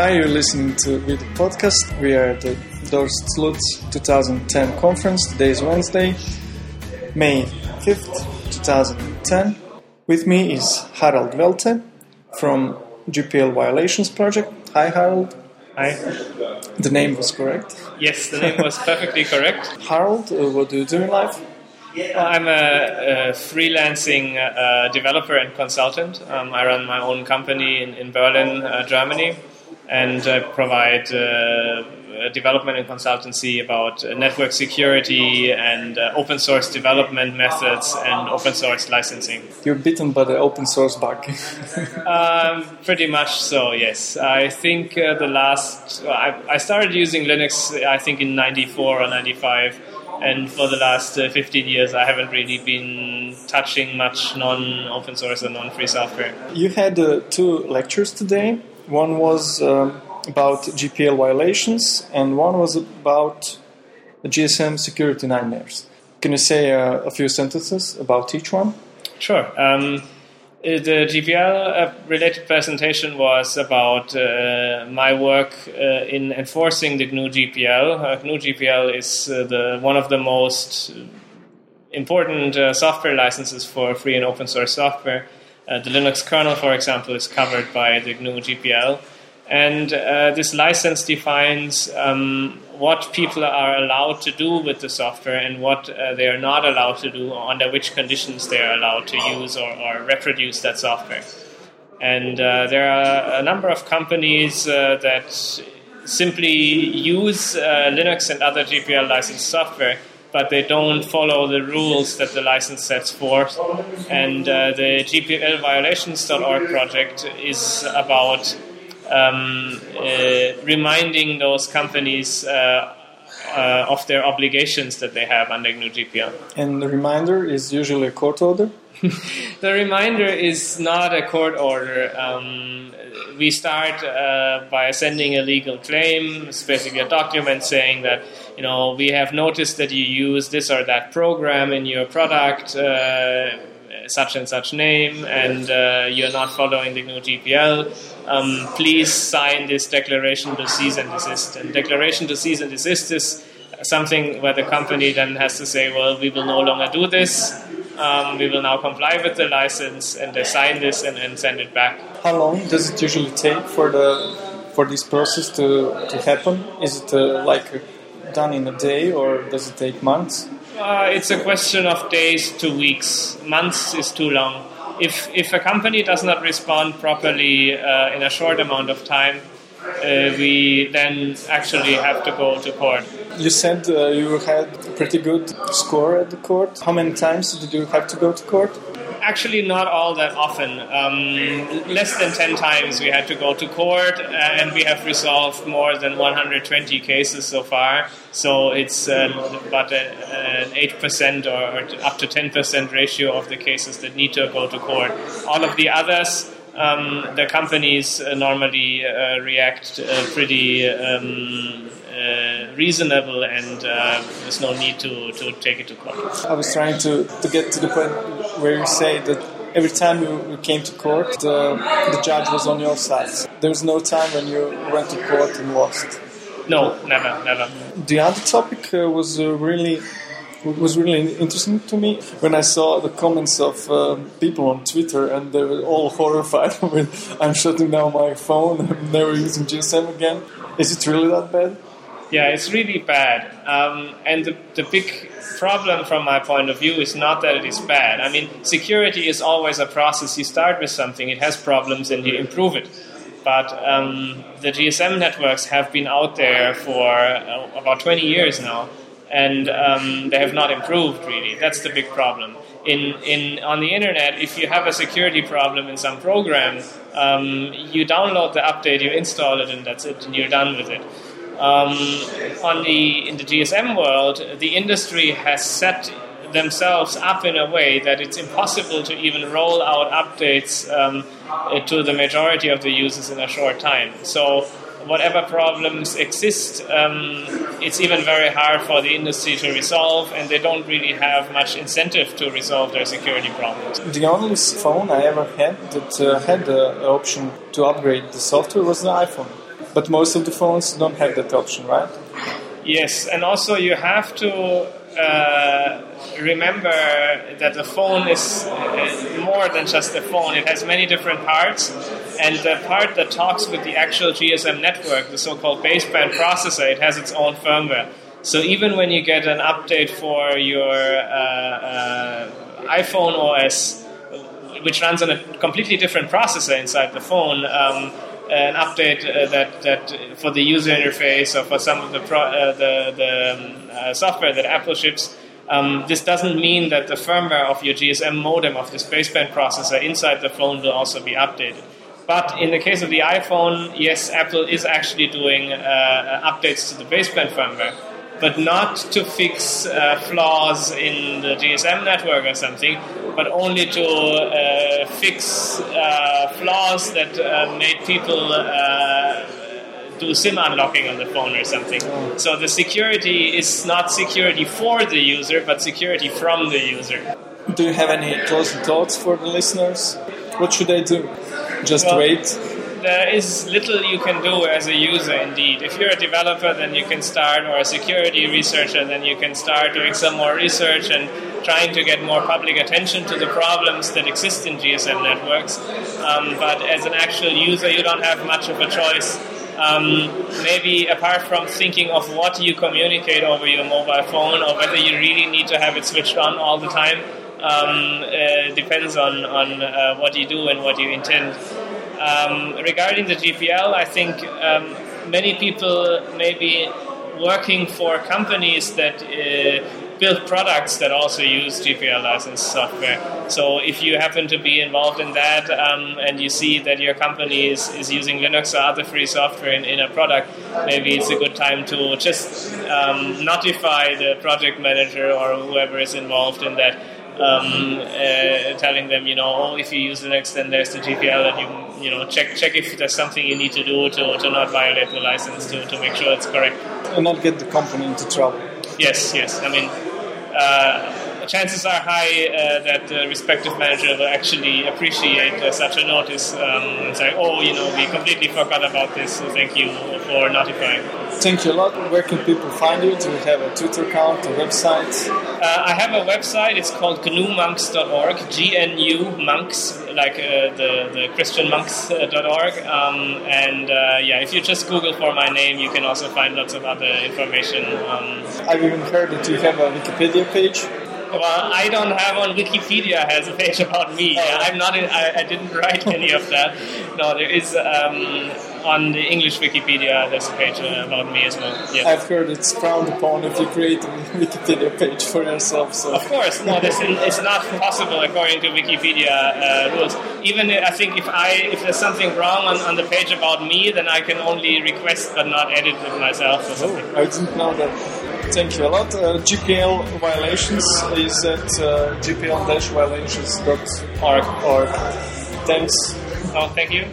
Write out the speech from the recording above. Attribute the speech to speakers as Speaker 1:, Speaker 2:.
Speaker 1: Hi, you're listening to Vidi Podcast. We are at the DORS/CLUC 2010 conference. Today is Wednesday, May 5th, 2010. With me is Harald Welte from GPL Violations Project. Hi, Harald.
Speaker 2: Hi.
Speaker 1: The name was correct.
Speaker 2: Yes, the name was perfectly correct.
Speaker 1: Harald, uh, what do you do in life?
Speaker 2: Well, I'm a, a freelancing uh, developer and consultant. Um, I run my own company in, in Berlin, uh, Germany, and I provide uh, development and consultancy about uh, network security and uh, open source development methods and open source licensing.
Speaker 1: You're bitten by the open source bug.
Speaker 2: um, pretty much so, yes. I think uh, the last, I, I started using Linux, I think in 94 or 95 and for the last uh, 15 years I haven't really been touching much non-open source or non-free software.
Speaker 1: You had uh, two lectures today. One was um, about GPL violations, and one was about GSM security nightmares. Can you say uh, a few sentences about each one?
Speaker 2: Sure. Um, the GPL related presentation was about uh, my work uh, in enforcing the GNU GPL. Uh, GNU GPL is the one of the most important software licenses for free and open source software. The Linux kernel, for example, is covered by the GNU GPL. And uh, this license defines um, what people are allowed to do with the software and what uh, they are not allowed to do, under which conditions they are allowed to use or, or reproduce that software. And uh, there are a number of companies uh, that simply use uh, Linux and other GPL licensed software but they don't follow the rules that the license sets forth. And uh, the GPLviolations.org project is about um, uh, reminding those companies uh, uh, of their obligations that they have under GNU GPL.
Speaker 1: And the reminder is usually a court order?
Speaker 2: the reminder is not a court order. Um, we start uh, by sending a legal claim. It's basically a document saying that you know we have noticed that you use this or that program in your product. Uh, such and such name, and uh, you're not following the GNU GPL, um, please sign this declaration to cease and desist. And declaration to cease and desist is something where the company then has to say, well, we will no longer do this. Um, we will now comply with the license, and they sign this and, and send it back.
Speaker 1: How long does it usually take for the for this process to, to happen? Is it uh, like done in a day, or does it take months?
Speaker 2: Uh, it's a question of days to weeks. Months is too long. If if a company does not respond properly uh, in a short amount of time, uh, we then actually have to go to court.
Speaker 1: You said uh, you had a pretty good score at the court. How many times did you have to go to court?
Speaker 2: Actually, not all that often. Um, less than 10 times we had to go to court, uh, and we have resolved more than 120 cases so far. So it's uh, about an 8% or up to 10% ratio of the cases that need to go to court. All of the others, um, the companies uh, normally uh, react uh, pretty um, uh, reasonable and uh, there's no need to, to take it to court.
Speaker 1: I was trying to, to get to the point where you say that every time you, you came to court, the, the judge was on your side. There was no time when you went to court and lost.
Speaker 2: No, never, never.
Speaker 1: The other topic uh, was uh, really was really interesting to me when I saw the comments of uh, people on Twitter and they were all horrified with I'm shutting down my phone, I'm never using GSM again. Is it really that bad?
Speaker 2: Yeah, it's really bad. Um, and the, the big problem from my point of view is not that it is bad. I mean, security is always a process. You start with something, it has problems, and you improve it. But um, the GSM networks have been out there for uh, about 20 years now, and um, they have not improved really. That's the big problem. In, in on the internet, if you have a security problem in some program, um, you download the update, you install it, and that's it, and you're done with it. Um, on the in the GSM world, the industry has set themselves up in a way that it's impossible to even roll out updates um, to the majority of the users in a short time. So whatever problems exist, um, it's even very hard for the industry to resolve, and they don't really have much incentive to resolve their security problems.
Speaker 1: The only phone I ever had that uh, had the option to upgrade the software was the iPhone. But most of the phones don't have that option, right?
Speaker 2: Yes, and also you have to uh, remember that the phone is uh, more than just a phone. It has many different parts, and the part that talks with the actual GSM network, the so-called baseband processor, it has its own firmware. So even when you get an update for your uh, uh iPhone OS, which runs on a completely different processor inside the phone. Um, an update uh, that, that for the user interface or for some of the pro, uh, the, the um, uh, software that Apple ships. Um, this doesn't mean that the firmware of your GSM modem of this baseband processor inside the phone will also be updated. But in the case of the iPhone, yes, Apple is actually doing uh, updates to the baseband firmware but not to fix uh, flaws in the GSM network or something, but only to uh, fix uh, flaws that uh, made people uh, do SIM unlocking on the phone or something. So the security is not security for the user, but security from the user.
Speaker 1: Do you have any closing thoughts for the listeners? What should they do? Just well, wait
Speaker 2: there is little you can do as a user indeed. If you're a developer, then you can start, or a security researcher, then you can start doing some more research and trying to get more public attention to the problems that exist in GSM networks. Um, but as an actual user, you don't have much of a choice. Um, maybe apart from thinking of what you communicate over your mobile phone or whether you really need to have it switched on all the time, um, uh, depends on, on uh, what you do and what you intend. Um, regarding the GPL, I think um, many people may be working for companies that uh, build products that also use GPL licensed software. So if you happen to be involved in that um, and you see that your company is, is using Linux or other free software in, in a product, maybe it's a good time to just um, notify the project manager or whoever is involved in that um, uh, telling them, you know, oh, if you use Linux, then there's the GPL, and you, you know, check check if there's something you need to do to, to not violate the license to, to make sure it's correct.
Speaker 1: And not get the company into trouble.
Speaker 2: Yes, yes. I mean, uh, chances are high uh, that the respective manager will actually appreciate uh, such a notice um, and say, oh, you know, we completely forgot about this, so thank you for notifying.
Speaker 1: Thank you a lot. Where can people find you? Do you have a Twitter account, a website?
Speaker 2: Uh, I have a website. It's called gnumonks.org, G-N-U monks, like uh, the, the Christian monks.org. Um, and uh, yeah, if you just Google for my name, you can also find lots of other information. Um,
Speaker 1: I've even heard that you have a Wikipedia page.
Speaker 2: Well, I don't have on Wikipedia has a page about me. Oh. I'm not. In, I, I, didn't write any of that. No, there is. Um, on the English Wikipedia, there's a page uh, about me as well.
Speaker 1: I've heard it's frowned upon if you create a Wikipedia page for yourself. So.
Speaker 2: Of course, no, this, it's not possible according to Wikipedia uh, rules. Even I think if I if there's something wrong on, on the page about me, then I can only request but not edit it myself or something.
Speaker 1: Oh, I didn't know that. Thank you a lot. Uh, GPL violations is at uh, gpl-violations.org. Thanks.
Speaker 2: Oh, thank you.